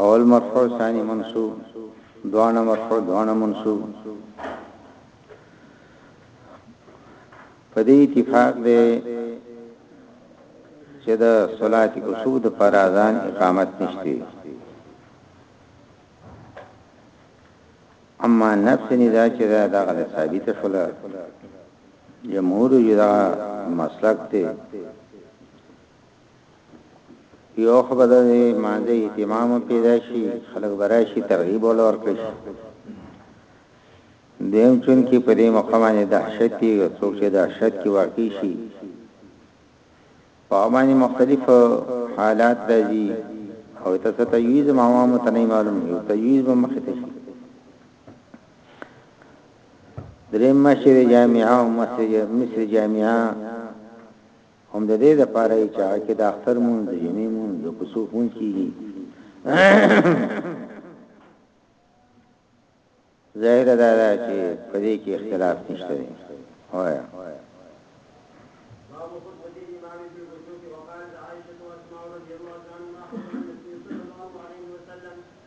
اول مرفوع ثاني منصوب دوانا مرفوع دوانا منصوب پدې اتفاق دی چې د صلات کسو د پر اذان اقامت نشته اما نفس ندا چې دا دغه ثابت شول جمهور یدا مسلک ته یو خو به د مانځه اهتمام پیدا شي خلک به راشي ترغیب ول ورکړي شي دیم چون کې په دې موقع باندې دهشت دی او څوک چې دهشت کې واقع شي په باندې مختلف حالات راځي او تاسو ته یوه زموږه متنه معلوم یو تجویز به مخ ته شي دریم مشر جامعه او مصر جامعه هم د دې لپاره چې هغه کې د اختر مون د جمعې مون د کوسو مون کیږي ظاهر دا ده چې په دې کې اختلاف نشته دی وایا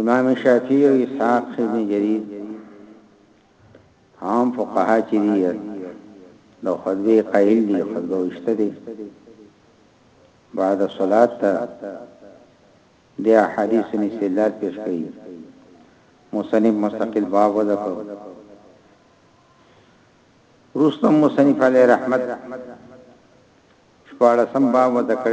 امام شافعی او اسحاق ابن جریر عام فقها چې دي د خطبه قائل دي خطبه وشته دي بعد صلات ته د حدیث نسلات پیش کړي مصنف مستقل باب وذکر رستم مصنف علی رحمت شپاړسم باب وذکر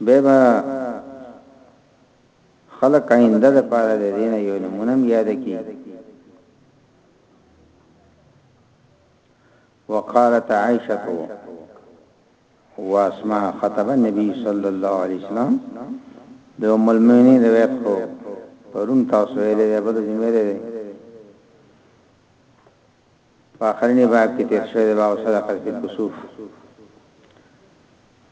به به خلق آینده د پاره د دین یو نمونم یاد کی وقالت عائشه واسماء خطب النبي صلى الله عليه وسلم د ام المؤمنین روایت خو پرون تاسو ویلې ده بده جمعه ده په اخرني باب کې تیر شوی دی باب صدقه فی الکسوف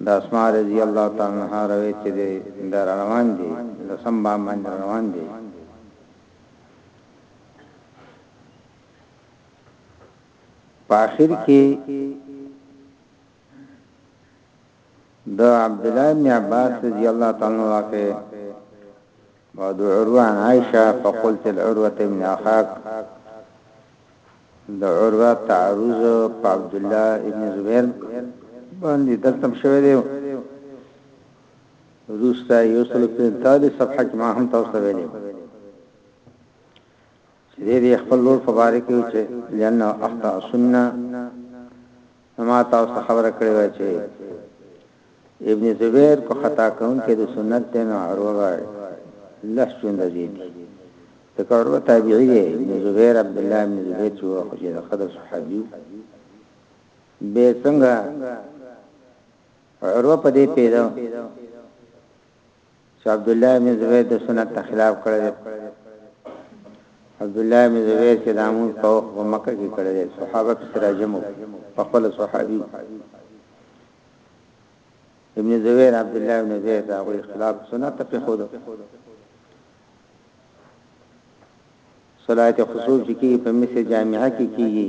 د اسماء رضی الله تعالی عنها روایت چې دی د روان دی د سم باب باندې روان دی په اخر کې د عبدالله ابن عباس رضی الله تعالی عنہ واقع او د عروه عن عائشه فقلت العروه ابن اخاك د عروه تعرض په عبد الله ابن زبیر باندې دلته شوی دی روستا یو سل په 43 صفحه کې ما هم تاسو ویلي سیدې دې خپل لور په باره کې و چې لانه اخطا سنه ما تاسو خبره کړې وای چې ابن زبیر کو خطا کون کې د سنت ته نه اروغه لس چوند دي ذکر و تابعی دی ابن زبیر عبد الله ابن زبیر چې خو چې خدای صحابي به څنګه عروه په دې پیدا چې عبدالله ابن زبیر د سنت نه خلاف کړی دی عبدالله ابن زبیر چې د امون په وخت په مکه کې کړی دی صحابه پسې راجمو په خپل صحابي ابن زبیر عبدالله ابن زبیر دا غوی خلاف سنت په خود صلات خصوص کی په مثل جامعه کې کیږي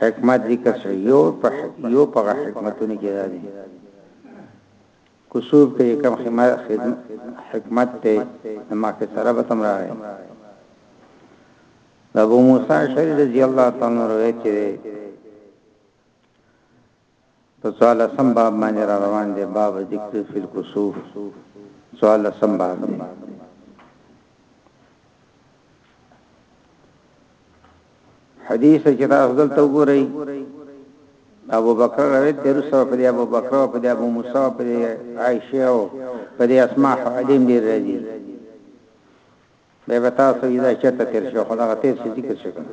حکمت ذکر شو یو په یو په حکمتونو کې راځي کسوب کې کوم خدمت حکمت ته ما کې سره به تم راغی ابو موسی شری رضی الله تعالی عنہ روایت دی په څوارلسم باب باندې را روان دی، باب ذکر فی الکسوف، څوارلسم باب دی. حدیث چې تاسو دلته وګورئ ابو بکر روایت دی رسو په دی ابو بکر او په دی ابو موسی په دی عائشه او په دی اسماء حدیم دی راځي به تاسو یې دا چرته تیر شو خدای غته څه ذکر شو کنه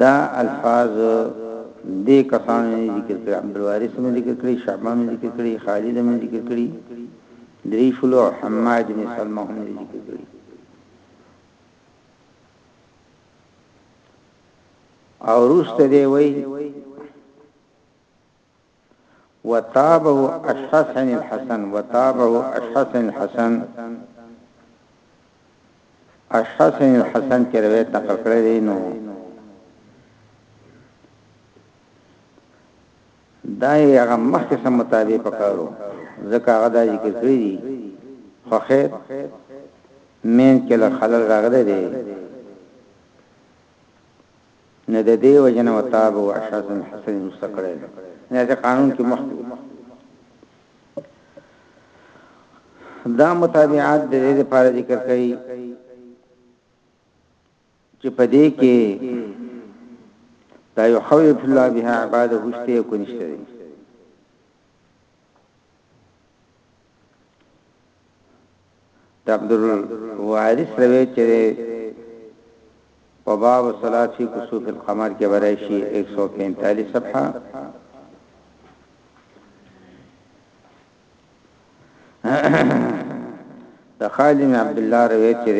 دا الفاظ دې کسانو نه ذکر کړي عبدالوارث هم ذکر کړي شعبه هم ذکر کړي خالد هم ذکر کړي درې شلو حماد بن سلمہ هم ذکر کړي او روسته دی وای وتابه اشخص عن الحسن وتابه اشخص عن الحسن اشخص عن الحسن چې روایت نقل کړی دی نو دا یې هغه مخکې سم مطابق پکارو ځکه هغه د ذکر کړی دی خو خیر مین کې له خلل راغلی دی نو د دې وجې نه وتاب او اشعث بن حسن یې روسته کړی دی یا چې قانون کې مخکې وو دا متابعات د دې لپاره ذکر کړي چې په دې کې دا یو خوف الله بها عباده هشته کو نشته د عبدالوارث روایت چې په باب الصلاه فی کسوف القمر کې ورای شي 145 صفحه د خالد بن عبد الله روایت چې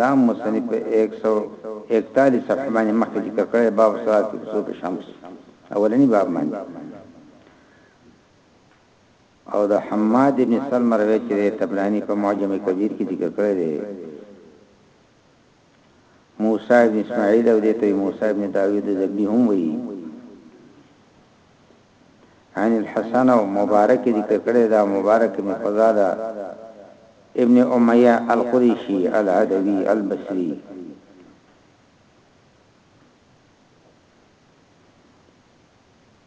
دا مصنف 141 صفحه باندې مخکې ذکر کړی باب الصلاه فی کسوف الشمس اولنی باب باندې او د حماد ابن سلمه روایت چې دی طبراني په معجم کبیر کې ذکر کړی دی موسی ابن اسماعیل او دته موسی ابن داوود زبی هم وی عن الحسن او مبارک ذکر کړی دا مبارک ابن فضاله ابن امیہ القریشی العدوی البصری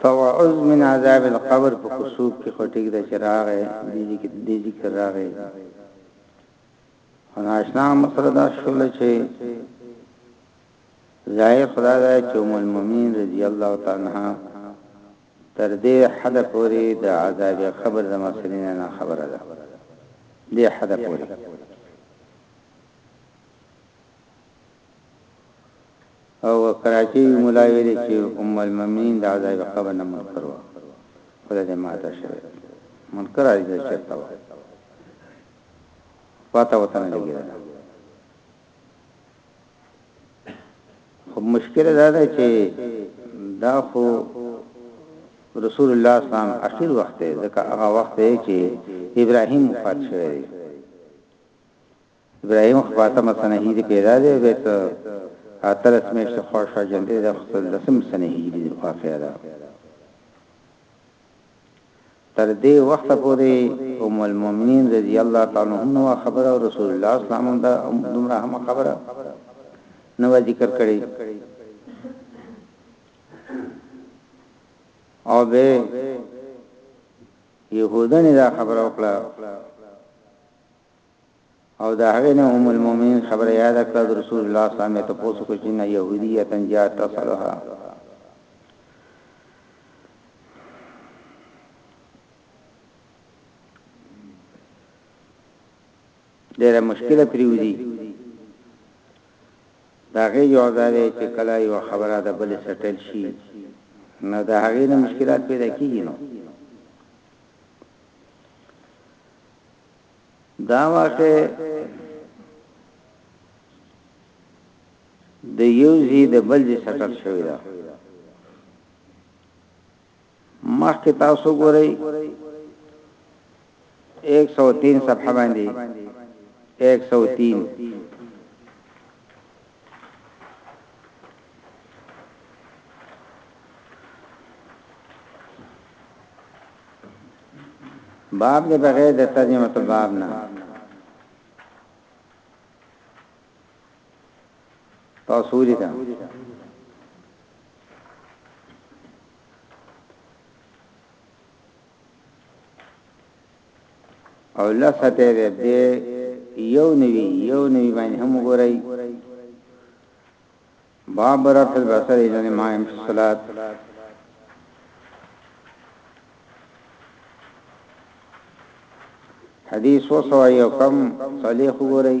توعظ من عذاب القبر په کسوف کې خو ټیک ده چې راغې دې ذکر راغې او ناشنا مسله دا شول چې ظاهر خدا دا چې ام المؤمنین رضی الله تعالی عنها تر دې حد پورې د عذاب قبر د مسلې نه خبره ده دې حد پورې او کراچۍ يو ملا ويلي چې ام المؤمنين د عذاب قبر نه منکر وه خو د دې ماته شوه منکر عايز چرته وه پاته وته نه لګيدل خو مشکل دا ده چې دا خو رسول الله صلی الله علیه وسلم اخر وخت ځکه هغه وخت چې ابراهيم وفات شوی ابراهيم خو په اتمه سنه هجري پيدا دی او بيا په اتلس مياشتې خوا شا ژوندی دی خو څلورلسمې سنې هجري واقعه ده. تر دې وخته پورې ام المؤمنين رضی الله تعالی عنها نو خبره او رسول الله اسلام هم دا دومره هم خبره نو ذکر کړي او به يهودانه دا خبره وکړه او د هغې نه ام المومنین خبره یاده کړه، د رسول الله څخه مې تپوس وکړ چې ان یهودیة جاءت تسألها. ډېره مشکله پرېوځي. د هغې جواب دا دی چې کله یوه خبره د بلې سټل شي نو د هغې نه مشکلات پیدا کېږي نو دا واقعه د یو ځای د بل ځای سټر شوې ده مخکې تاسو ګورئ 103 صفحه باندې 103 باب دې بغیر د ترجمه ته باب نه تاسو لیدا او لا فته به به یو نوی یو نوی باندې هم ګورای باب رفع البصر الى ما في الصلاه حدیث وصوا یو کم صالح ګورای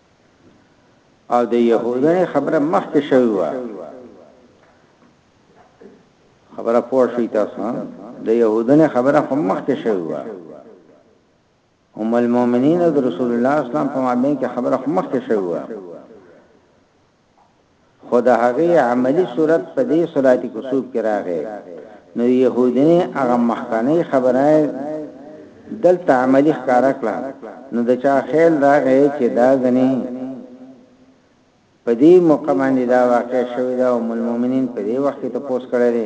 او د يهودنې خبره مخکې شوی و خبره پوه شوي تاسو د يهودنې خبره هم مخکې شوی و ام المؤمنین د رسول الله اسلام په مابین کې خبره هم مخکې شوی و خود هغه عملی صورت په دې صلات کسوب کې راغی نو يهودنه هغه مخکنه خبره دلته عملی ښکار کړه نو د چا خیال راغی چې دا غني په دې مقامانی دا واقع شوی دا او المؤمنین په دې وخت ته پوس کړی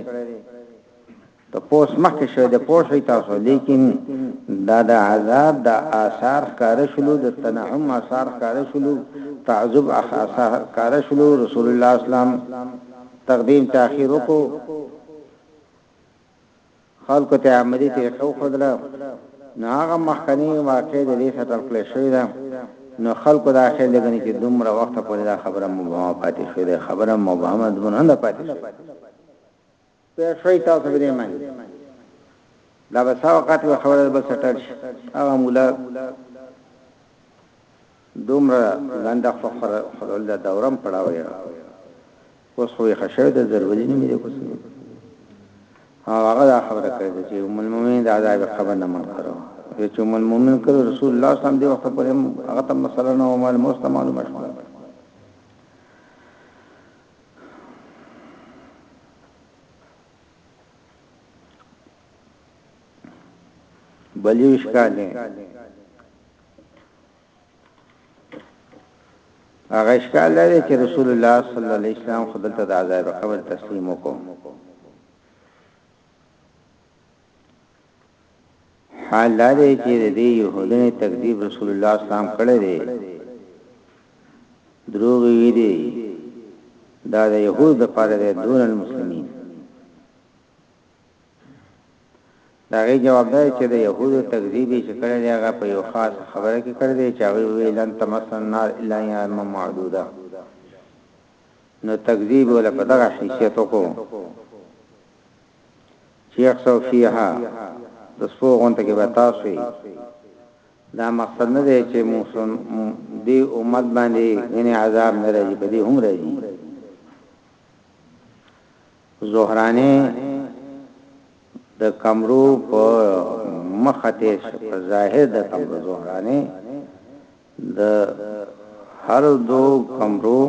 ته پوس مخکې شوی د پوه شوی تاسو لیکن دا د عذاب د آثار ښکاره شلو د تنعم آثار ښکاره شلو تعذب آثار ښکاره شلو رسول الله اسلام تقدیم تاخیر وکړو خلکو ته عملی طریقه وخدله نو هغه مخکنی واقع د دې سره کله شوې ده نو خلکو دا خیال لګنې چې دومره وخت پورې دا خبره مبهمه پاتې شوې ده خبره مبهمه دونه نه پاتې شوې پوه شوي تاسو په دې معنی دا به څه وخت وي خبره به سټل شي هغه مولا دومره لاندې فخر خلل دا دورم پړاوي اوس خو یې خشه د ضروري نه مې کوسي او هغه دا خبره کړې چې ام المؤمنین د عذاب خبر نه من کړو چې ام المؤمنین کړو رسول الله صلی الله علیه وسلم دی وخت پر هغه تم مثلا او مال مستمعلومه شوه بل یو اشکال دی هغه اشکال لري چې رسول الله صلی الله علیه وسلم خدای ته د عذاب قبر تسلیم وکړ حال دا دی چې د دې يهودنې تکذیب رسول الله اسلام کړی دی دروغ وی دی دا د يهود لپاره دی دون المسلمین دا غي جواب دی چې د يهود تکذیب چې کړی دی هغه په یو خاص خبره کې کړی دی چې هغه ویلن تمسن نار الا یام معدوده نو تکذیب ولا په دغه حیثیت وکړو شیخ صوفیه د سپو غونته کې به تاسو یی دا مقصد نه دی چې دی امت باندې غنی عذاب نه راځي په دې هم راځي زهرانه د کمرو په مخته په ظاهر د کمرو زهرانه د هر دو کمرو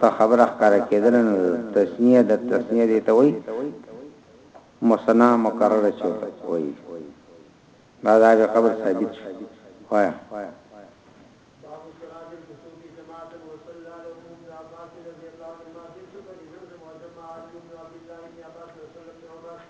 ته خبره ښکاره کېدله نو تثنیه د تثنیه دې ته وایي مثنا مکرره چې ورته وایي دا دا به قبر ثابت شو وایا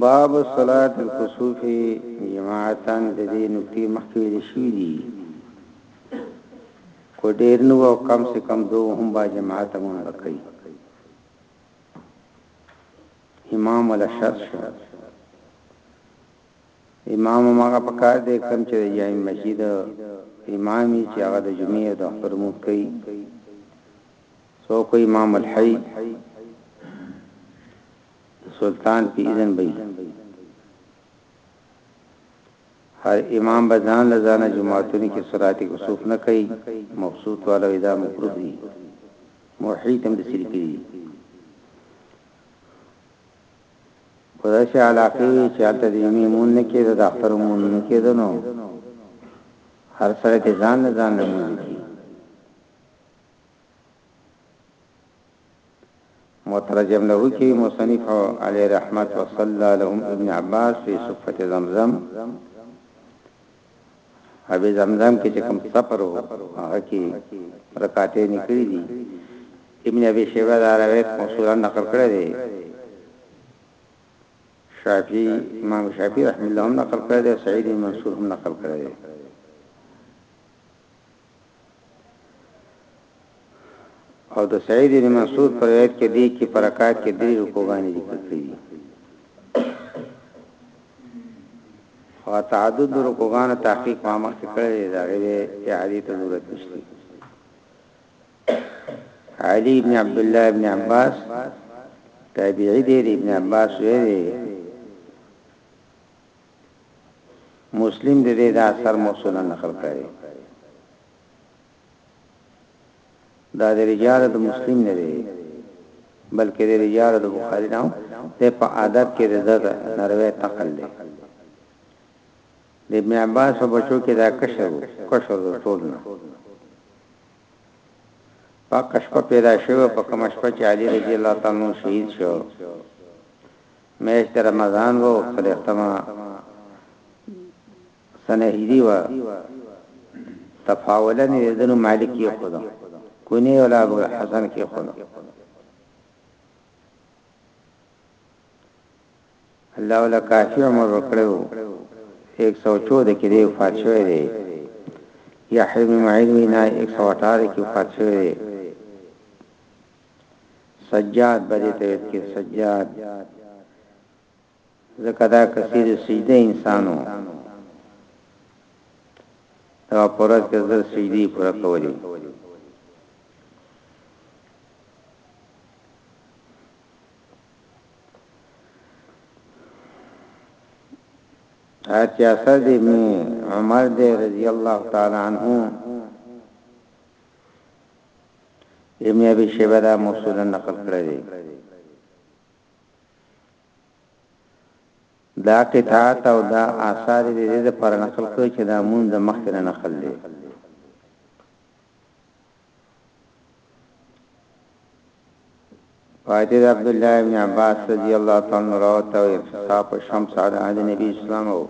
باب صلاة الکسوف جماعتا ددې نکتې مخکې ویل شوي دي خو ډیر نه وو کم سه کم دو هم با جماعت مون بکې امام ولا شرط شو امام ماغه پکار دې کم چې جامع مسجد امامي چې هغه د جمعې او د اختر مو کوي سو کوئی امام الحي د سلطان په اذن به یې هر امام به ځان له ځانه جماعتونو کې صلات کسوف نه کوي مبسوط والا ودا مکروه دي موحید هم د سری کوي خدای شي علاقه چې حالت دې میمون نه کېده د اختر مون نه کېده نو هر سره ته ځان نه ځان نه مون کی مترجم له کی مصنف علی رحمت وصلی لهم ابن عباس فی صفت زمزم ابي زمزم کې چې کوم سفر وو هغه کې رکعاتې نکړي دي ابن ابي شيبه دا روایت موصولا نقل کړی دی شافعي امام شافعي رحم الله هم نقل کړی دی سعيد منصور هم نقل کړی دی او د سعید بن مسعود پر روایت کې دی چې پر رکعات کې درې رکوګانې ذکر کړې دي او تعدد رکوګانو تحقیق ما مخ کې کړی دا غوې چې حدیث ضرورت نشته علی ابن عبد الله ابن عباس تابعی دی ابن عباس ویری مسلم د دې دا اثر موصولا نقل کړی دی دا د رجال د مسلم نه دی بلکې د رجال د بخاری نه دی په عادت کې د زړه نروي تقل دی د ابن عباس په بچو کې دا کشر کشر ټول نه پاک شپه پیدا شوه په کوم شپه چې علي رضی الله تعالی شهید شو میاشت رمضان وه او څلوېښتمه سنه هجري وه تفاولا یذن مالک یې خود کونی ولا ابو حسن کې خود الله ولا کافی عمر وکړو 114 کې دی وفات شوی دی یحیی بن معین وینا 118 کې وفات شوی دی سجاد به دې ته ویل کې سجاد ځکه دا کثیر سجده انسانو دا پرد کې زر سجدي پورا کولې اتی اثر دی می عمر دی رضی الله تعالی عنہ ابن ابي شيبه دا موصولا نقل کړی دی. دا قطعات او دا آثار دې دې لپاره نقل کړی چې دا مونږ د مخکې نه نقل دی پاتې د عبدالله ابن عباس رضی الله تعالی عنه روایت او ارتقاء په شمس عاد عهد نبی اسلام او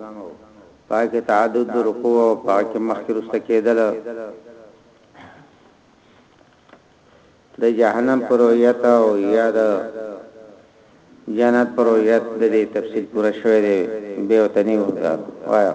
په هغه کې تعدد د رکوع او په هغه کې مخکې وروسته کېدل د جهنم پر رؤیت او یا د جنت پر رؤیت د دې تفصیل پوره شوی دی به وتنی وځه وایا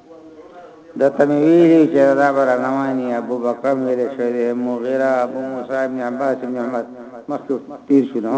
د تنویری چې دا برنامانی ابو بکر ویل شوی مغیره ابو موسی ابن عباس ابن عمر مخکې تیر شو نو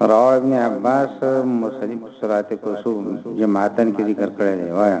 رواه ابن عباس مصنف صلات کسوف جماعتن کې ذکر کړی دی وایا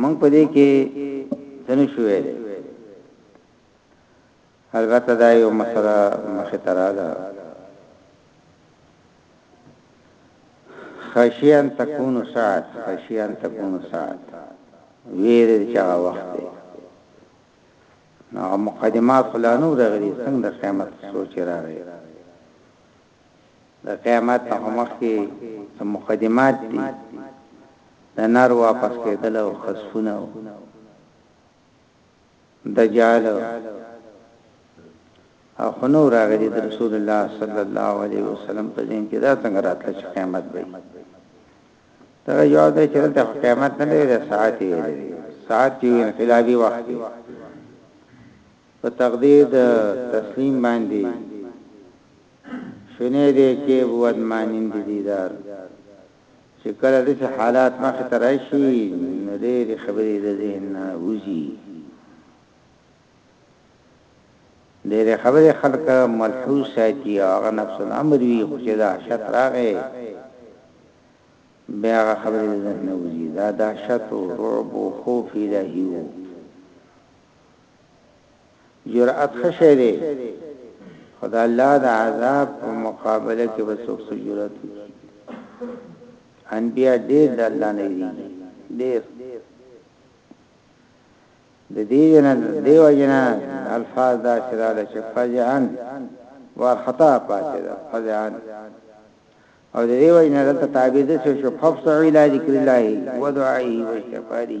موږ په دې کې ځنه شو ویل البته دا یو مسله مخه ترا ده خشیان تکونو ساعت خشیان تکونو ساعت ویر چا وخت دی نو مقدمات خلانو راغلي څنګه د قیامت سوچ راغی د قیامت نه خو مخکې څه مقدمات دي، د نر واپس کېدل او خسفونه او دجال او خو نه وو راغلي، د رسول الله صلی الله علیه وسلم په ذهن کې دا څنګه راتله چې قیامت به وي؟ دغه جواب دی چې دلته خو قیامت نه دی ویل، ساعت یې ویلی دی، ساعت چې وي انقلابي وخت دی، په تقدیر د تسلیم باندې. شونې ده چې بود مانند دیدار چې کله داسې حالات مخې ته راشي نو ډېرې خبرې د ذهن نه وځي ډېرې خبرې خلک ملحوظ ساتي او هغه نفس الامر وي خو چې دا شت راغې بیا هغه خبرې د ذهن نه وځي دا دا شت او رعب او خوف الهي وو جرأت ښه شی دی خو د الله د عذاب په مقابله کې به څوک جرأت وکړي انبیا ډېر د الله نه دي ډېر د دې جنا دیو جنا الفاظ دا شراله چې فجعن ور خطا پاتې ده فجعن او د دیو جنا د تعبیر د څه شو ففص الى ذکر الله ودعائه واستغفاره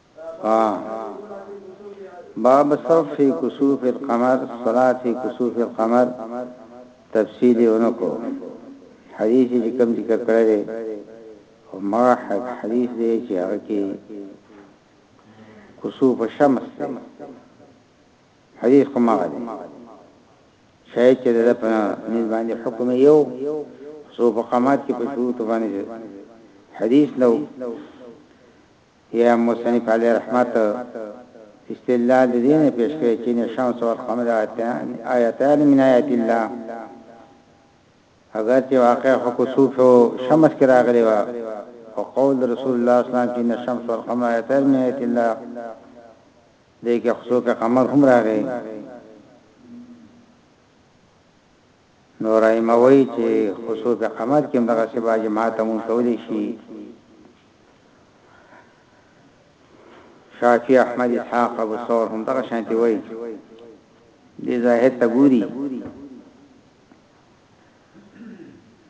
ها باب صف فی کسوف القمر صلات فی کسوف القمر تفصیل اونکو حدیث چې کوم ذکر کړی دی او ما حدیث دی چې هغه کې کسوف الشمس دی حدیث کوم هغه دی شاید چې د په نس باندې حکم یو سو په قامات کې په شروع باندې حدیث نو يا مصنف عليه رحمت استدلال د دې نه پېش کړی چې ان شمس والقمر آیتان من آیات الله اگر چې واقع خو کسوف او شمس کې راغلی و او قول رسول الله صلی الله علیه وسلم چې ان شمس والقمر آیتان من آیات الله دې کې خسوف قمر هم راغی نورایموئ چی خسوف قمر کی هم دغسی باجی ماته مونږ کولی شی شافی احمد اسحاق ابو ثور هم دغه شانتی وای دی ظاهر ته ګوری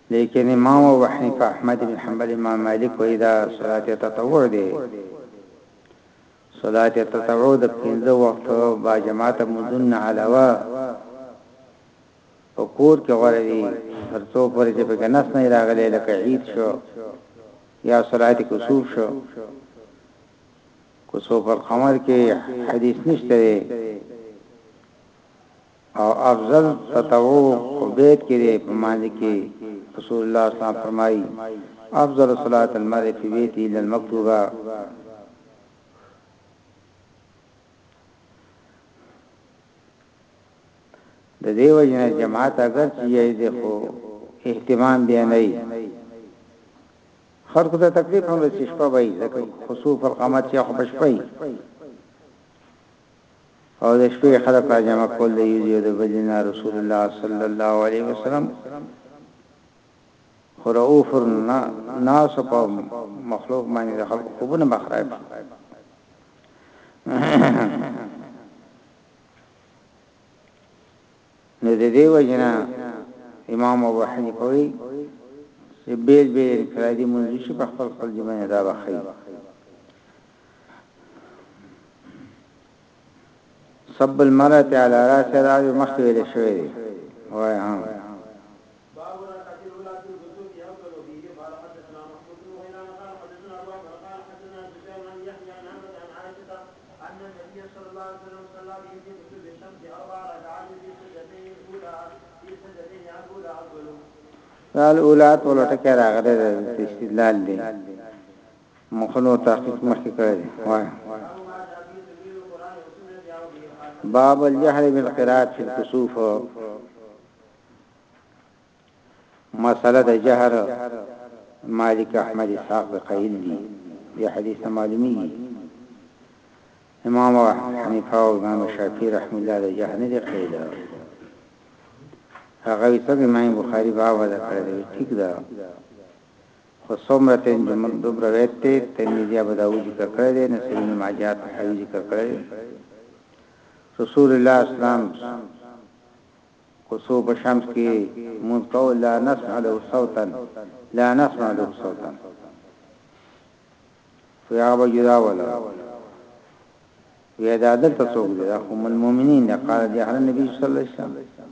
لیکن امام ابو حنیفه احمد بن حنبل امام مالک وای دا صلات تطوع دی صلات تطوع د پنځه وخت با جماعت مدن علاوه په کور کې غوړې دي تر څو پورې چې په کې نس نه راغلي لکه عید شو یا صلات کسوف شو کسوف القمر کې حدیث نشته او افضل تطوع او بیت کې دی په معنی کې رسول الله صلی الله علیه وسلم فرمایي افضل صلات المرء فی بیته الا المکتوبه د دې وجنه جماعت اگر چې یې دې خو اهتمام بیا نه وي خلکو ته تکلیف هم رسې شپه وي ځکه خصوف القمر چې خو بشپي او د شپې خلک را جمع کول دی یو د بلنا رسول الله صلی الله علیه وسلم خو رؤف پر ناس په مخلوق باندې د خلکو خوبونه به خراب شي نو د دې وجنه امام ابو حنیفه وی چې بیل بیل انفرادي منځ شي په خپل خپل ځمانه دا بخیر سب المرأة علی راسها دا به مخکې ویل شوی دی وای هم قال اولات ولټه کې راغله د استدلال دی مخونو تحقیق مخکې کړی دی وایه باب الجهر بالقراءه في الكسوف مساله د جهر مالک احمد اسحاق قیل دی دی حدیث معلومی امام حنیفه او امام شافعی رحم الله علیه جهر نه دی قیل هغه څنګه امام بخاری باب دا کړی ټیک ده خو څومره ته انجمن دوب روایت ته ترمذی ابو داود ذکر کړی دی نو سرین ماجه تحاوی ذکر کړی دی رسول الله اسلام کوسو په شمس کې مون کو لا نسمع له صوتا لا نسمع له صوتا فیا وجدا ولا وی دا دلته څوک دی هم المؤمنین قال جهر نبی صلی الله علیه وسلم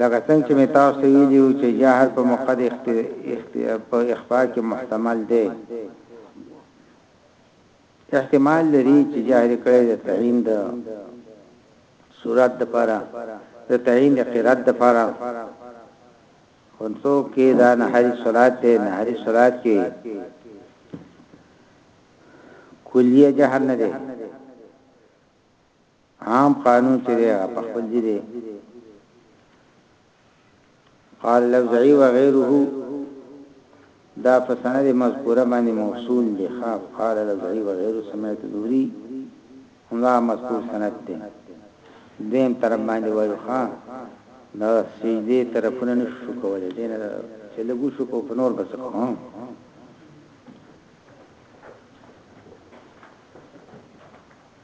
لکه څنګه چې مې تاسو ته ویلي وو چې جهر په موقع د په اخفاء کې محتمل دی، احتمال لري چې جهر کړی د تعین د صورت لپاره د تعین د قرات لپاره خونڅو کې دا نه هري صلات دی نه هري صلات کې کلیه جهر نه دی عام قانون چې دی هغه په خپل ځای دی قال لفظي وغيره دا په سند مذکوره باندې موصول دی خاف قال لفظي وغيره سمعت دوري همدا مذکور سند دی دیم تر باندې وایو ها دا سیدی طرفونه نشو کولای دینه چې لګو شو کو په نور بس کو